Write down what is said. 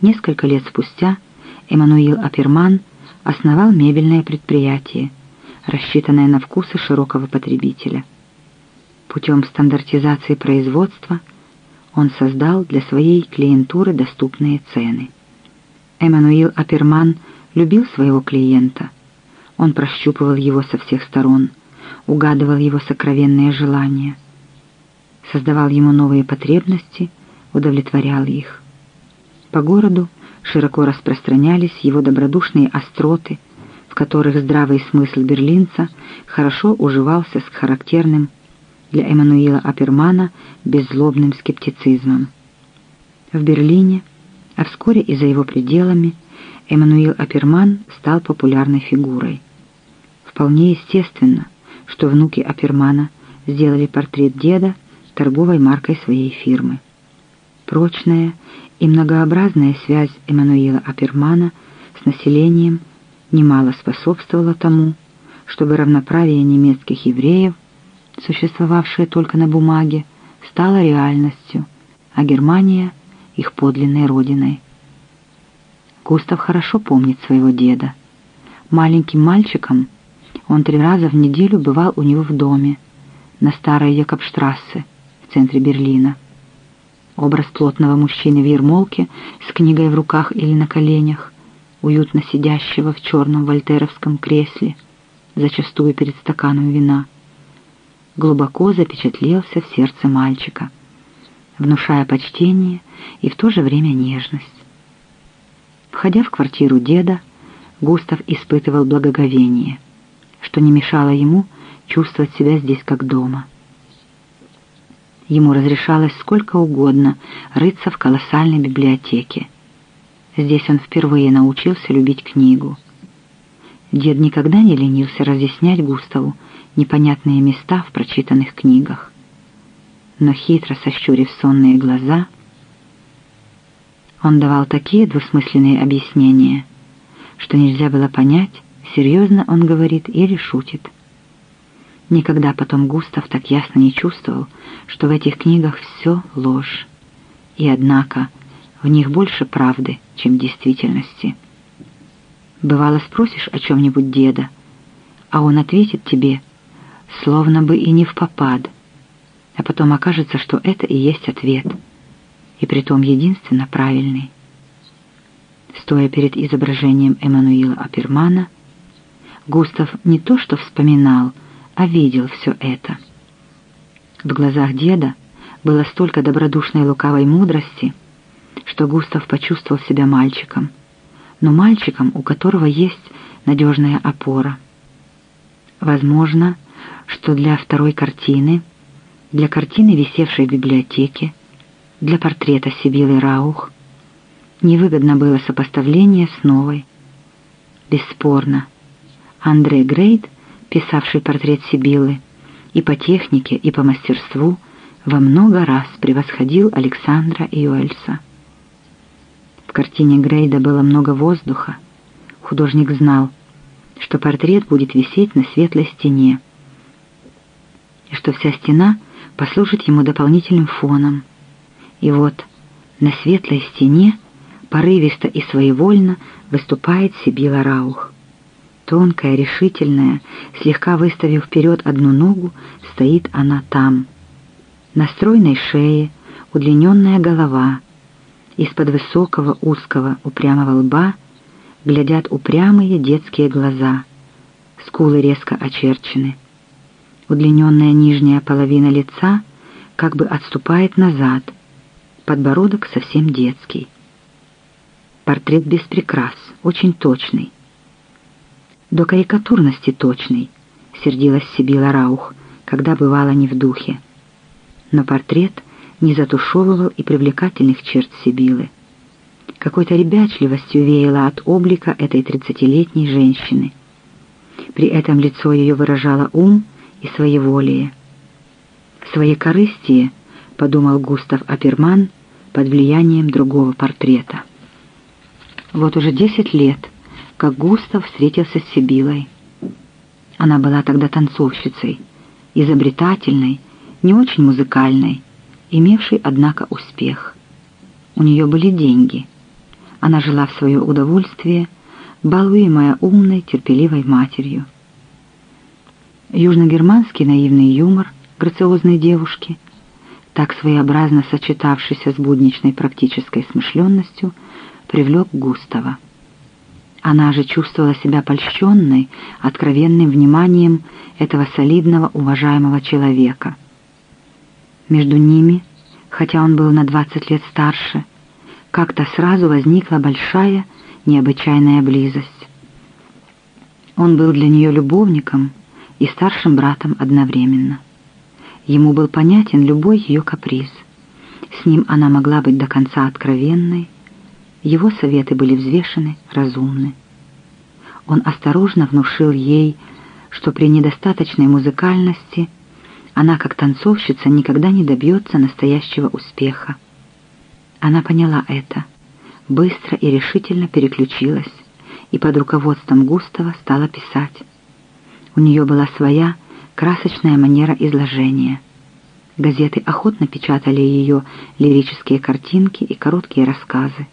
Несколько лет спустя Эммануил Аперман основал мебельное предприятие, рассчитанное на вкусы широкого потребителя. Путем стандартизации производства он создал для своей клиентуры доступные цены. Эммануил Аперман любил своего клиента. Он прощупывал его со всех сторон, угадывал его сокровенные желания, создавал ему новые потребности, удовлетворял их. По городу широко распространялись его добродушные остроты, в которых здравый смысл берлинца хорошо уживался с характерным для Эммануила Апермана беззлобным скептицизмом. В Берлине, а вскоре и за его пределами, Эммануил Аперман стал популярной фигурой. Вполне естественно, что внуки Апермана сделали портрет деда торговой маркой своей фирмы. Прочная и многообразная связь Эммануила Апермана с населением немало способствовала тому, чтобы равноправие немецких евреев, существовавшее только на бумаге, стало реальностью, а Германия — их подлинной родиной. Густав хорошо помнит своего деда. Маленьким мальчиком он три раза в неделю бывал у него в доме, на старой Якобштрассе, в центре Берлина. Образ плотного мужчины в ермолке с книгой в руках или на коленях, уютно сидящего в черном вольтеровском кресле, зачастую перед стаканом вина, глубоко запечатлелся в сердце мальчика, внушая почтение и в то же время нежность. Входя в квартиру деда, Густав испытывал благоговение, что не мешало ему чувствовать себя здесь как дома. Ему разрешалось сколько угодно рыться в колоссальной библиотеке. Здесь он впервые научился любить книгу. Дед никогда не ленился разъяснять Густаву непонятные места в прочитанных книгах. Но хитро сощурив сонные глаза, он давал такие двусмысленные объяснения, что нельзя было понять, серьезно он говорит или шутит. Никогда потом Густав так ясно не чувствовал, что в этих книгах все ложь. И однако в них больше правды, чем действительности. Бывало спросишь о чем-нибудь деда, а он ответит тебе, словно бы и не в попад, а потом окажется, что это и есть ответ, и притом единственно правильный. Стоя перед изображением Эммануила Апермана, Густав не то что вспоминал, а видел все это. В глазах деда было столько добродушной лукавой мудрости, что Густав почувствовал себя мальчиком, но мальчиком, у которого есть надежная опора. Возможно, что для второй картины, для картины, висевшей в библиотеке, для портрета Сибилы Раух, невыгодно было сопоставление с новой. Бесспорно, Андре Грейд писавший портрет Сибилы, и по технике, и по мастерству во много раз превосходил Александра и Уэльса. В картине Грейда было много воздуха. Художник знал, что портрет будет висеть на светлой стене, и что вся стена послужит ему дополнительным фоном. И вот на светлой стене порывисто и своевольно выступает Сибила Раух. Тонкая, решительная, слегка выставив вперед одну ногу, стоит она там. На стройной шее удлиненная голова. Из-под высокого, узкого, упрямого лба глядят упрямые детские глаза. Скулы резко очерчены. Удлиненная нижняя половина лица как бы отступает назад. Подбородок совсем детский. Портрет без прикрас, очень точный до карикатурности точный, сердилась Сибила Раух, когда бывала не в духе. Но портрет не затушевывал и привлекательных черт Сибилы. Какой-то ребячливостью веяло от облика этой тридцатилетней женщины. При этом лицо ее выражало ум и своеволие. «Своекорыстие», — подумал Густав Аперман под влиянием другого портрета. Вот уже десять лет — как Густав встретился с Сибилой. Она была тогда танцовщицей, изобретательной, не очень музыкальной, имевшей, однако, успех. У нее были деньги. Она жила в свое удовольствие, балуемая умной, терпеливой матерью. Южногерманский наивный юмор грациозной девушки, так своеобразно сочетавшийся с будничной практической смышленностью, привлек Густава. Она же чувствовала себя польщенной откровенным вниманием этого солидного, уважаемого человека. Между ними, хотя он был на двадцать лет старше, как-то сразу возникла большая, необычайная близость. Он был для нее любовником и старшим братом одновременно. Ему был понятен любой ее каприз. С ним она могла быть до конца откровенной, его советы были взвешены, разумны. Он осторожно внушил ей, что при недостаточной музыкальности она, как танцовщица, никогда не добьется настоящего успеха. Она поняла это, быстро и решительно переключилась и под руководством Густава стала писать. У нее была своя красочная манера изложения. Газеты охотно печатали ее лирические картинки и короткие рассказы.